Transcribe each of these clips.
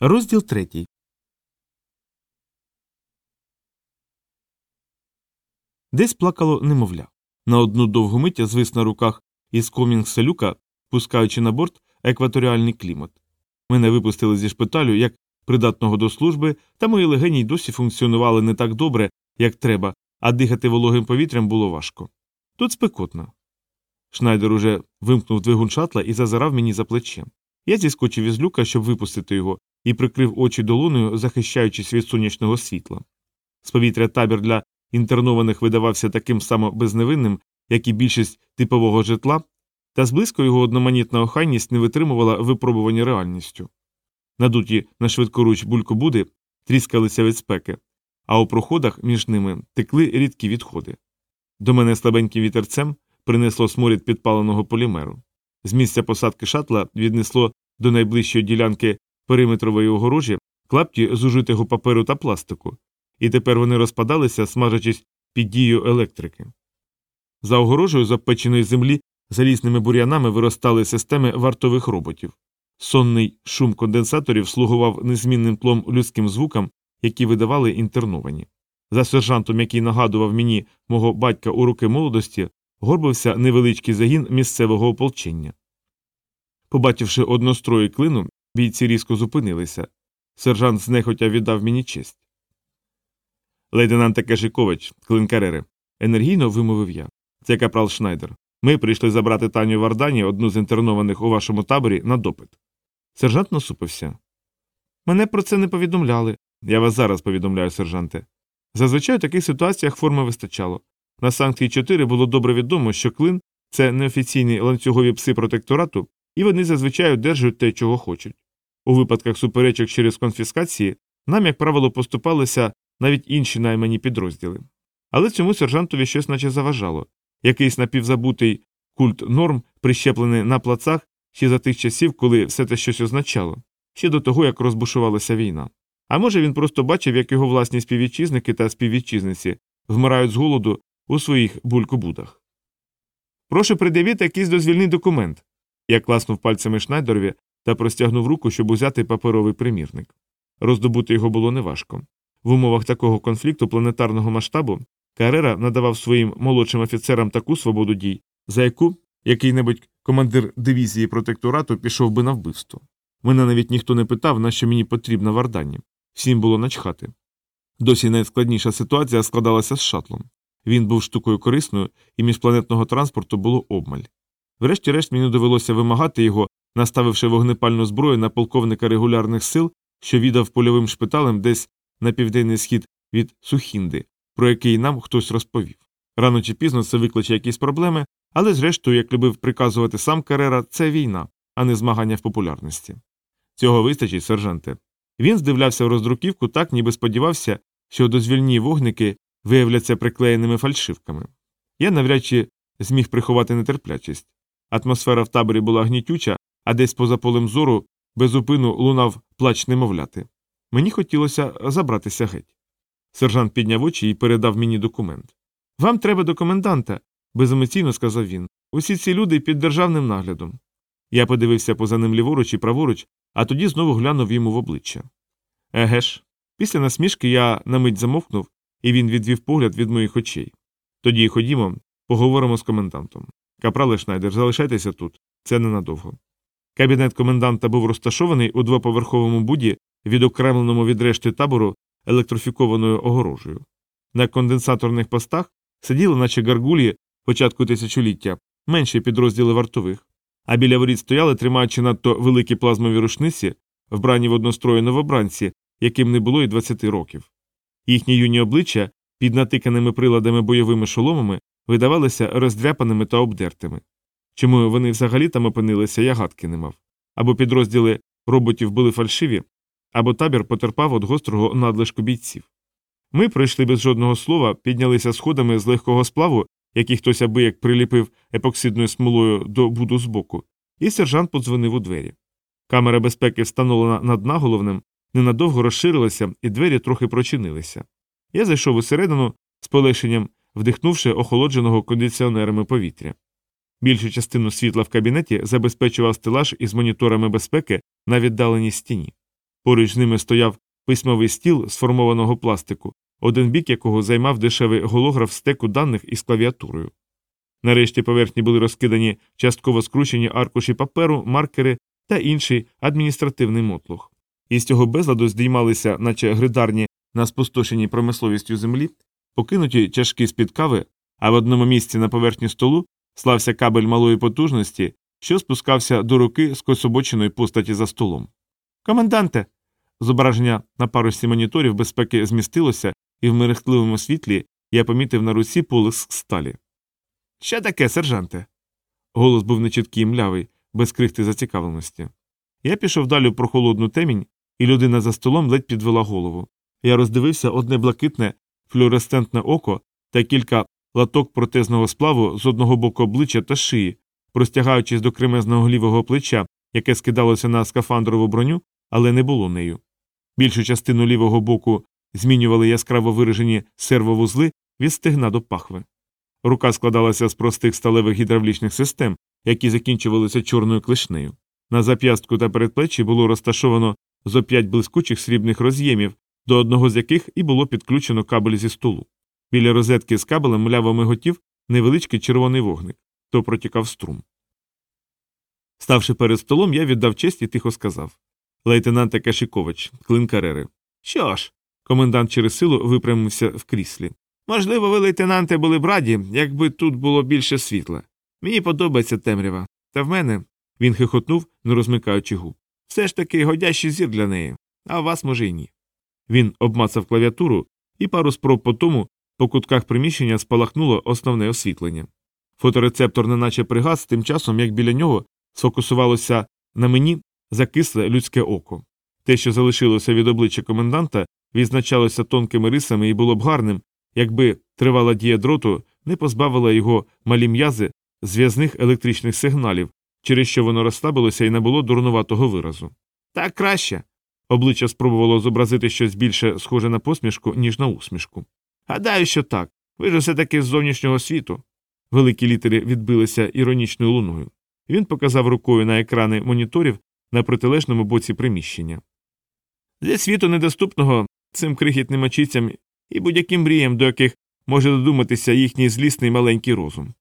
Розділ третій. Десь плакало немовля. На одну довгу мить я звис на руках із комінгса люка, пускаючи на борт екваторіальний клімат. Мене випустили зі шпиталю як придатного до служби, та мої легені й досі функціонували не так добре, як треба, а дихати вологим повітрям було важко. Тут спекотно. Шнайдер уже вимкнув двигун шатла і зазирав мені за плечем. Я зіскочив із люка, щоб випустити його, і прикрив очі долоною, захищаючись від сонячного світла. З повітря табір для інтернованих видавався таким само безневинним, як і більшість типового житла, та зблизько його одноманітна охайність не витримувала випробування реальністю. Надуті на швидкоруч булькобуди тріскалися від спеки, а у проходах між ними текли рідкі відходи. До мене слабеньким вітерцем принесло сморід підпаленого полімеру. З місця посадки шатла віднесло до найближчої ділянки периметрової огорожі клапті зужитого паперу та пластику, і тепер вони розпадалися, смажачись під дією електрики. За огорожею з обпеченої землі залізними бур'янами виростали системи вартових роботів. Сонний шум конденсаторів слугував незмінним тлом людським звукам, які видавали інтерновані. За сержантом, який нагадував мені мого батька у роки молодості, горбився невеличкий загін місцевого ополчення. Побачивши однострої клину, бійці різко зупинилися. Сержант знехотя віддав мені честь. Лейтенант Кешикович, клин Карери, енергійно вимовив я. Це капрал Шнайдер. Ми прийшли забрати Таню Вардані, одну з інтернованих у вашому таборі, на допит. Сержант насупився. Мене про це не повідомляли. Я вас зараз повідомляю, сержанте. Зазвичай у таких ситуаціях форми вистачало. На санкції 4 було добре відомо, що клин це неофіційні ланцюгові пси протекторату, і вони зазвичай одержують те, чого хочуть. У випадках суперечок через конфіскації нам, як правило, поступалися навіть інші наймані підрозділи. Але цьому сержантові щось наче заважало якийсь напівзабутий культ норм, прищеплений на плацах ще за тих часів, коли все те щось означало, ще до того, як розбушувалася війна. А може він просто бачив, як його власні співвітчизники та співвітчизниці вмирають з голоду у своїх булькобудах. Прошу придивити якийсь дозвільний документ. Я класнув пальцями Шнайдерові та простягнув руку, щоб узяти паперовий примірник. Роздобути його було неважко. В умовах такого конфлікту планетарного масштабу Карера надавав своїм молодшим офіцерам таку свободу дій, за яку який-небудь командир дивізії протекторату пішов би на вбивство. Мене навіть ніхто не питав, на що мені потрібна вардані. Всім було начхати. Досі найскладніша ситуація складалася з шатлом. Він був штукою корисною, і міжпланетного транспорту було обмаль. Врешті-решт мені довелося вимагати його, наставивши вогнепальну зброю на полковника регулярних сил, що віддав польовим шпиталем десь на південний схід від Сухінди, про який нам хтось розповів. Рано чи пізно це викличе якісь проблеми, але, зрештою, як любив приказувати сам Карера, це війна, а не змагання в популярності. Цього вистачить, сержанте. Він здивлявся в роздруківку так, ніби сподівався, що дозвільні вогники виявляться приклеєними фальшивками. Я навряд чи зміг приховати нетерплячість. Атмосфера в таборі була гнітюча, а десь поза полем зору безупину лунав плач немовляти. Мені хотілося забратися геть. Сержант підняв очі і передав мені документ. Вам треба до коменданта, беземоційно сказав він. Усі ці люди під державним наглядом. Я подивився поза ним ліворуч і праворуч, а тоді знову глянув йому в обличчя. Еге ж, після насмішки я на мить замовкнув, і він відвів погляд від моїх очей. Тоді ходімо, поговоримо з комендантом. Капрале Шнайдер, залишайтеся тут, це ненадовго. Кабінет коменданта був розташований у двоповерховому буді, відокремленому від решти табору електрофікованою огорожею. На конденсаторних постах сиділи, наче гаргулі початку тисячоліття, менші підрозділи вартових, а біля воріт стояли, тримаючи надто великі плазмові рушниці, вбрані в однострої новобранці, яким не було й 20 років. Їхні юні обличчя під натиканими приладами бойовими шоломами видавалися роздряпаними та обдертими. Чому вони взагалі там опинилися, я гадки не мав. Або підрозділи роботів були фальшиві, або табір потерпав від гострого надлишку бійців. Ми пройшли без жодного слова, піднялися сходами з легкого сплаву, який хтось аби як приліпив епоксидною смолою до буду збоку, і сержант подзвонив у двері. Камера безпеки, встановлена над наголовним, ненадовго розширилася, і двері трохи прочинилися. Я зайшов усередину з полегшенням, вдихнувши охолодженого кондиціонерами повітря. Більшу частину світла в кабінеті забезпечував стелаж із моніторами безпеки на віддаленій стіні. Поруч з ними стояв письмовий стіл сформованого пластику, один бік якого займав дешевий голограф стеку даних із клавіатурою. Нарешті поверхні були розкидані частково скручені аркуші паперу, маркери та інший адміністративний мотлух. Із цього безладу здіймалися, наче гридарні на спустошеній промисловістю землі, покинуті чашки з-під кави, а в одному місці на поверхні столу слався кабель малої потужності, що спускався до руки з кособоченої постаті за столом. Коменданте. Зображення на парусі моніторів безпеки змістилося, і в мерехтливому світлі я помітив на руці полиск сталі. Що таке, сержанте? Голос був нечіткий і млявий, без крихти зацікавленості. Я пішов далі в прохолодну темінь, і людина за столом ледь підвела голову. Я роздивився одне блакитне флюоресцентне око та кілька латок протезного сплаву з одного боку обличчя та шиї, простягаючись до кремезного лівого плеча, яке скидалося на скафандрову броню, але не було нею. Більшу частину лівого боку змінювали яскраво виражені сервовузли від стегна до пахви. Рука складалася з простих сталевих гідравлічних систем, які закінчувалися чорною клешнею. На зап'ястку та передплечі було розташовано зо п'ять блискучих срібних роз'ємів, до одного з яких і було підключено кабель зі столу. Біля розетки з кабелем мляво миготів невеличкий червоний вогник, то протікав струм. Ставши перед столом, я віддав честь і тихо сказав Лейтенанте Кашікович, клин Карери. Що ж, комендант через силу випрямився в кріслі. Можливо, ви, лейтенанте, були б раді, якби тут було більше світла. Мені подобається темрява. Та в мене. Він хихотнув, не розмикаючи губ. Все ж таки годящий зір для неї, а у вас, може, й ні. Він обмацав клавіатуру, і пару спроб по тому по кутках приміщення спалахнуло основне освітлення. Фоторецептор неначе пригас, тим часом, як біля нього сфокусувалося на мені закисле людське око. Те, що залишилося від обличчя коменданта, відзначалося тонкими рисами і було б гарним, якби тривала дія дроту не позбавила його малі м'язи зв'язних електричних сигналів, через що воно розслабилося і не було дурнуватого виразу. Так краще. Обличчя спробувало зобразити щось більше схоже на посмішку, ніж на усмішку. Гадаю, що так. Ви ж усе таки з зовнішнього світу. Великі літери відбилися іронічною луною. Він показав рукою на екрани моніторів на протилежному боці приміщення. Зі світу недоступного цим крихітним очицям і будь-яким мріям, до яких може додуматися їхній злісний маленький розум.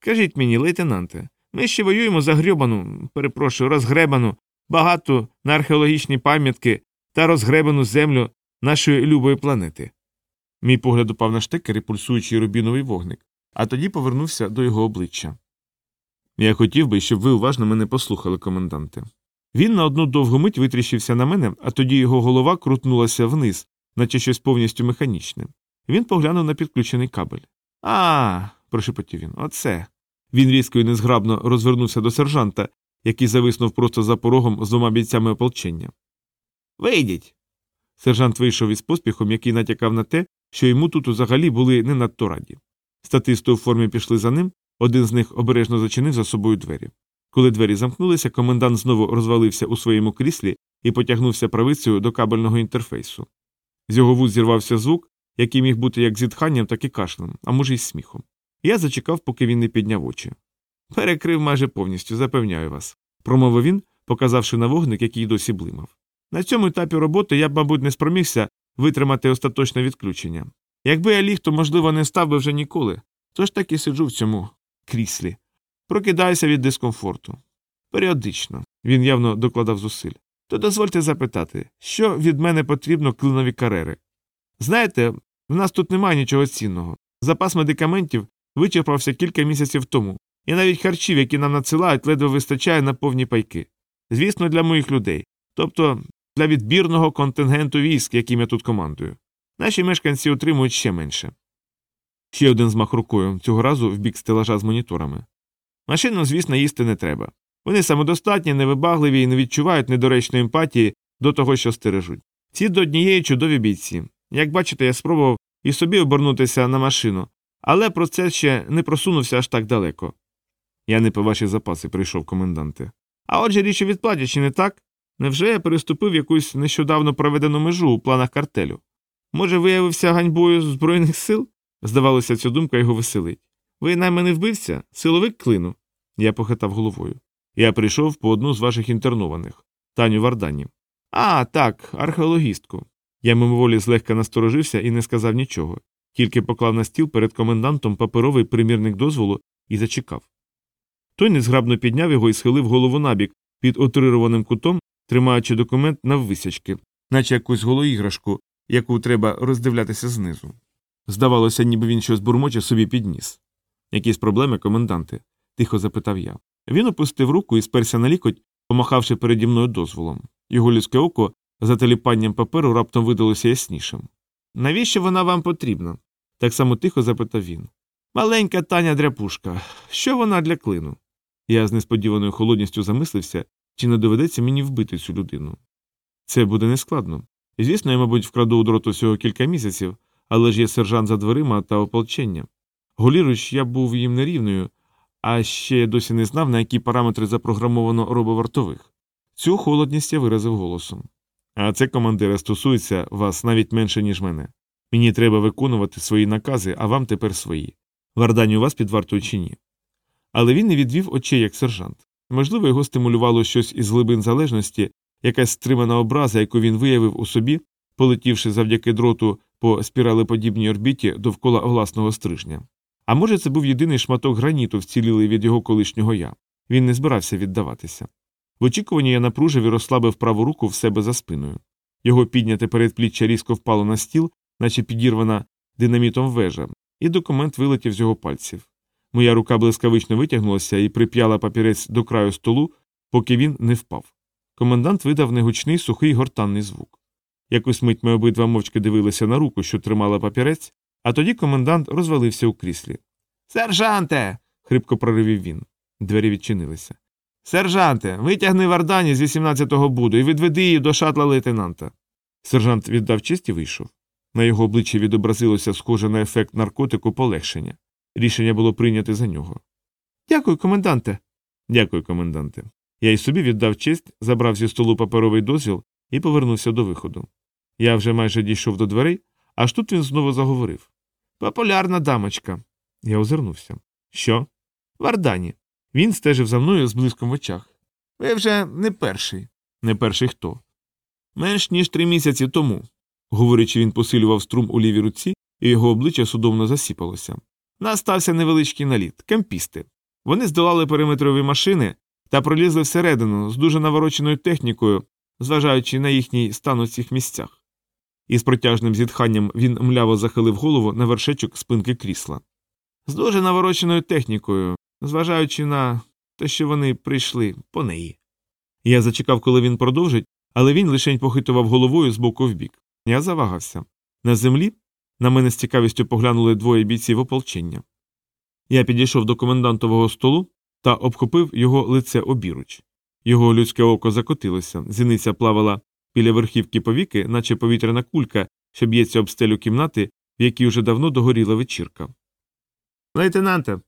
Скажіть мені, лейтенанте, ми ще воюємо за грьобану, перепрошую, розгребану, багату на археологічні пам'ятки та розгребану землю нашої любої планети. Мій погляд упав на штекер і пульсуючий рубіновий вогник, а тоді повернувся до його обличчя. Я хотів би, щоб ви уважно мене послухали, коменданте. Він на одну довгу мить витріщився на мене, а тоді його голова крутнулася вниз, наче щось повністю механічне. Він поглянув на підключений кабель. А, прошепотів він, оце. Він різко і незграбно розвернувся до сержанта, який зависнув просто за порогом з двома бійцями ополчення. Вийдіть. Сержант вийшов із поспіхом, який натякав на те, що йому тут взагалі були не надто раді. Статисти у формі пішли за ним, один з них обережно зачинив за собою двері. Коли двері замкнулися, комендант знову розвалився у своєму кріслі і потягнувся правицею до кабельного інтерфейсу. З його вуз зірвався звук, який міг бути як зітханням, так і кашлем, а може, й сміхом. Я зачекав, поки він не підняв очі. Перекрив майже повністю, запевняю вас, промовив він, показавши на вогник, який досі блимав. На цьому етапі роботи я б, мабуть, не спромігся витримати остаточне відключення. Якби я ліг, то, можливо, не став би вже ніколи, тож так і сиджу в цьому кріслі. Прокидаюся від дискомфорту. Періодично, він явно докладав зусиль. То дозвольте запитати, що від мене потрібно клинові карери. Знаєте, в нас тут немає нічого цінного. Запас медикаментів вичерпався кілька місяців тому, і навіть харчів, які нам надсилають, ледве вистачає на повні пайки. Звісно, для моїх людей, тобто для відбірного контингенту військ, яким я тут командую. Наші мешканці отримують ще менше. Ще один змах рукою, цього разу в бік стелажа з моніторами. Машину, звісно, їсти не треба. Вони самодостатні, невибагливі і не відчувають недоречної емпатії до того, що стережуть. Ці до однієї чудові бійці. Як бачите, я спробував і собі обернутися на машину, але процес ще не просунувся аж так далеко. Я не по ваші запаси прийшов, коменданте. А отже річ у відплаті, чи не так? Невже я переступив якусь нещодавно проведену межу у планах картелю? Може, виявився ганьбою Збройних сил? Здавалося, ця думка його веселить. Ви найманий вбивця? Силовик клину? Я похитав головою. Я прийшов по одну з ваших інтернованих, Таню Вардані. А, так, археологістку. Я мимоволі злегка насторожився і не сказав нічого, тільки поклав на стіл перед комендантом паперовий примірник дозволу і зачекав. Той незграбно підняв його і схилив голову набік під отрированим кутом, тримаючи документ наввисячки, наче якусь голоіграшку, яку треба роздивлятися знизу. Здавалося, ніби він щось бурмоче собі підніс. Якісь проблеми, коменданти? тихо запитав я. Він опустив руку і сперся на лікоть, помахавши переді мною дозволом. Його людське око за теліпанням паперу раптом видалося яснішим. Навіщо вона вам потрібна? так само тихо запитав він. Маленька таня дряпушка. Що вона для клину? Я з несподіваною холодністю замислився, чи не доведеться мені вбити цю людину. Це буде нескладно. Звісно, я, мабуть, вкраду у дроту всього кілька місяців, але ж є сержант за дверима та ополчення. Голіруч, я був їм нерівною, а ще досі не знав, на які параметри запрограмовано робовартових. Цю холодність я виразив голосом. А це, командире, стосується вас навіть менше, ніж мене. Мені треба виконувати свої накази, а вам тепер свої. Вардані у вас під вартою чи ні. Але він не відвів очей як сержант. Можливо, його стимулювало щось із глибин залежності, якась стримана образа, яку він виявив у собі, полетівши завдяки дроту по спіралеподібній орбіті довкола власного стрижня. А може, це був єдиний шматок граніту, вцілілий від його колишнього я. Він не збирався віддаватися. В очікуванні я напружив і розслабив праву руку в себе за спиною. Його підняте передпліччя різко впало на стіл, наче підірвана динамітом вежа, і документ вилетів з його пальців. Моя рука блискавично витягнулася і прип'яла папірець до краю столу, поки він не впав. Комендант видав негучний сухий гортанний звук. Якусь мить ми обидва мовчки дивилися на руку, що тримала папірець, а тоді комендант розвалився у кріслі. Сержанте. хрипко проривів він. Двері відчинилися. Сержанте, витягни Вардані з 18-го буду і відведи її до шатла лейтенанта. Сержант віддав честь і вийшов. На його обличчі відобразилося схоже на ефект наркотику полегшення. Рішення було прийняте за нього. Дякую, коменданте. Дякую, коменданте. Я й собі віддав честь, забрав зі столу паперовий дозвіл і повернувся до виходу. Я вже майже дійшов до дверей, аж тут він знову заговорив. Популярна дамочка. Я озирнувся. Що? Вардані. Він стежив за мною з блиском в очах. Ви вже не перший. Не перший хто? Менш ніж три місяці тому. Говорячи, він посилював струм у лівій руці, і його обличчя судомно засіпалося. Настався невеличкий наліт кемпісти. Вони здолали периметрові машини та пролізли всередину з дуже навороченою технікою, зважаючи на їхній стан у цих місцях. Із протяжним зітханням він мляво захилив голову на вершечок спинки крісла. З дуже навороченою технікою, зважаючи на те, що вони прийшли по неї. Я зачекав, коли він продовжить, але він лишень похитував головою з боку в бік. Я завагався. На землі на мене з цікавістю поглянули двоє бійців ополчення. Я підійшов до комендантового столу та обхопив його лице обіруч. Його людське око закотилося, зіниця плавала біля верхівки повіки, наче повітряна кулька, що б'ється об стелю кімнати, в якій уже давно догоріла вечірка. Лейтенанте.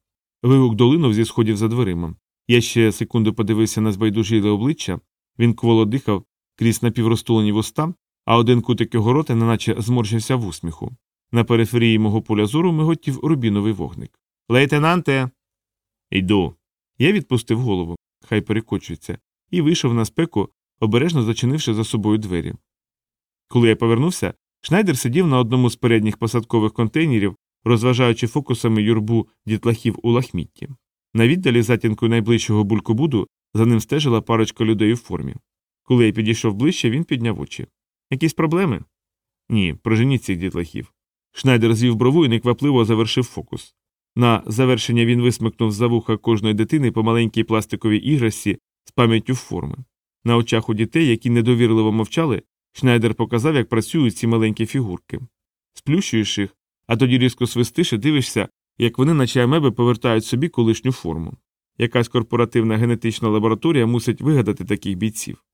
вигук долинув зі сходів за дверима. Я ще секунду подивився на збайдужіле обличчя, він кволо дихав крізь напівростулені вуста, а один кутик його рота неначе зморщився в усміху. На периферії мого поля зору миготів рубіновий вогник. Лейтенанте. Йду. Я відпустив голову, хай перекочується, і вийшов на спеку, обережно зачинивши за собою двері. Коли я повернувся, Шнайдер сидів на одному з передніх посадкових контейнерів, розважаючи фокусами юрбу дітлахів у лахмітті. На віддалі затінкою найближчого булькобуду за ним стежила парочка людей у формі. Коли я підійшов ближче, він підняв очі. Якісь проблеми? Ні, проженіть цих дітлахів. Шнайдер звів брову і неквапливо завершив фокус. На завершення він висмикнув за вуха кожної дитини по маленькій пластиковій іграсі з пам'яттю форми. На очах у дітей, які недовірливо мовчали, Шнайдер показав, як працюють ці маленькі фігурки. Сплющуєш їх, а тоді різко свистиш і дивишся, як вони, наче амеби, повертають собі колишню форму. Якась корпоративна генетична лабораторія мусить вигадати таких бійців.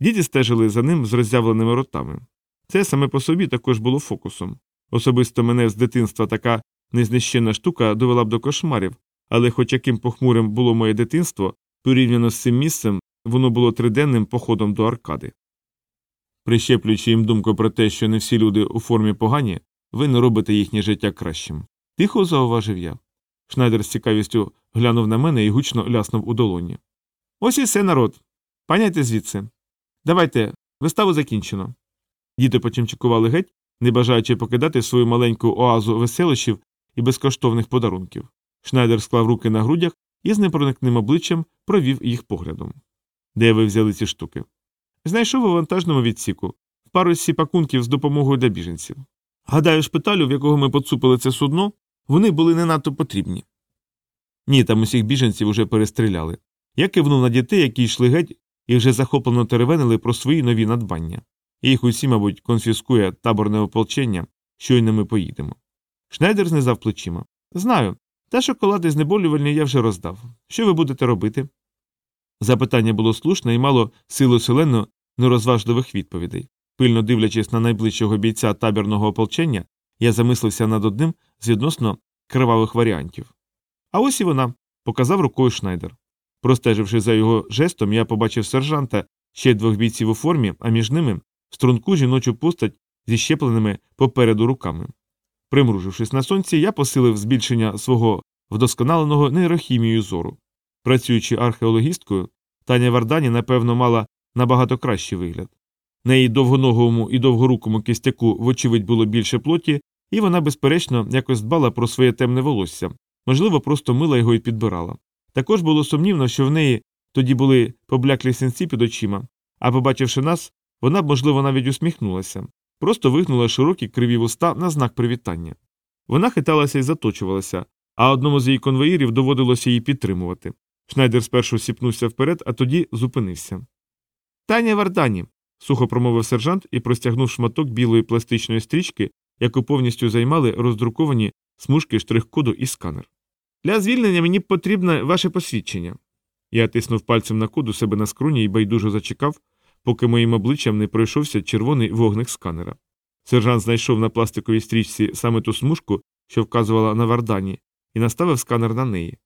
Діти стежили за ним з роззявленими ротами. Це саме по собі також було фокусом. Особисто мене з дитинства така незнищенна штука довела б до кошмарів, але хоч яким похмурим було моє дитинство, порівняно з цим місцем, воно було триденним походом до аркади. Прищеплюючи їм думку про те, що не всі люди у формі погані, ви не робите їхнє життя кращим. Тихо зауважив я. Шнайдер з цікавістю глянув на мене і гучно ляснув у долоні. Ось і все народ. Паняйте звідси. Давайте Виставу закінчено. Діти почимчикували геть, не бажаючи покидати свою маленьку оазу веселощів і безкоштовних подарунків. Шнайдер склав руки на грудях і з непроникним обличчям провів їх поглядом. Де ви взяли ці штуки? Знайшов у вантажному відсіку в парусі пакунків з допомогою для біженців. Гадаю, шпиталю, в якого ми поцупили це судно, вони були не надто потрібні. Ні, там усіх біженців уже перестріляли. Я кивнув на дітей, які йшли геть і вже захоплено теревенили про свої нові надбання. Їх усі, мабуть, конфіскує таборне ополчення, щойно ми поїдемо. Шнайдер знизав плечима. Знаю. Та шоколади знеболювальні я вже роздав. Що ви будете робити? Запитання було слушне і мало силу селено нерозважливих відповідей. Пильно дивлячись на найближчого бійця табірного ополчення, я замислився над одним з відносно кривавих варіантів. А ось і вона, показав рукою Шнайдер. Простеживши за його жестом, я побачив сержанта, ще двох бійців у формі, а між ними струнку жіночу постать зі щепленими попереду руками. Примружившись на сонці, я посилив збільшення свого вдосконаленого нейрохімією зору. Працюючи археологісткою, Таня Вардані, напевно, мала набагато кращий вигляд. На її довгоногому і довгорукому кістяку, вочевидь, було більше плоті, і вона, безперечно, якось дбала про своє темне волосся, можливо, просто мила його і підбирала. Також було сумнівно, що в неї тоді були побляклі синці під очима, а побачивши нас, вона б, можливо, навіть усміхнулася, просто вигнула широкі криві вуста на знак привітання. Вона хиталася і заточувалася, а одному з її конвоїрів доводилося її підтримувати. Шнайдер спершу сіпнувся вперед, а тоді зупинився. Таня Вардані. сухо промовив сержант і простягнув шматок білої пластичної стрічки, яку повністю займали роздруковані смужки штрих-коду і сканер. Для звільнення мені потрібне ваше посвідчення. Я тиснув пальцем на код себе на скруні і байдуже зачекав, поки моїм обличчям не пройшовся червоний вогник сканера. Сержант знайшов на пластиковій стрічці саме ту смужку, що вказувала на Вардані, і наставив сканер на неї.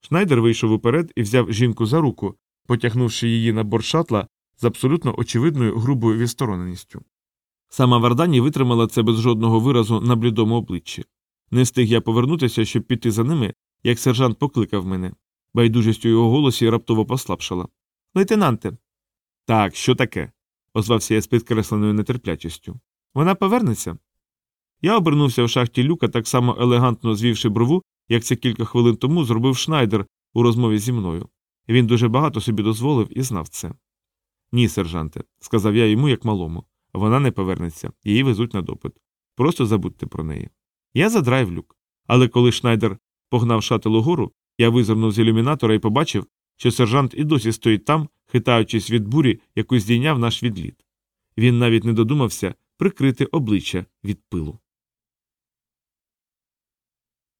Шнайдер вийшов уперед і взяв жінку за руку, потягнувши її на борт шатла з абсолютно очевидною грубою відстороненістю. Сама Вардані витримала це без жодного виразу на блідому обличчі. Не встиг я повернутися, щоб піти за ними, як сержант покликав мене. Байдужість у його голосі раптово послабшала. Лейтенанте. Так, що таке? озвався я з підкресленою нетерплячістю. Вона повернеться. Я обернувся в шахті люка, так само елегантно звівши брову, як це кілька хвилин тому зробив Шнайдер у розмові зі мною. Він дуже багато собі дозволив і знав це. Ні, сержанте, сказав я йому як малому. Вона не повернеться, її везуть на допит. Просто забудьте про неї. Я задрайв люк. Але коли Шнайдер погнав шател угору, я визирнув з ілюмінатора і побачив, що сержант і досі стоїть там, хитаючись від бурі, яку здійняв наш відліт. Він навіть не додумався прикрити обличчя від пилу.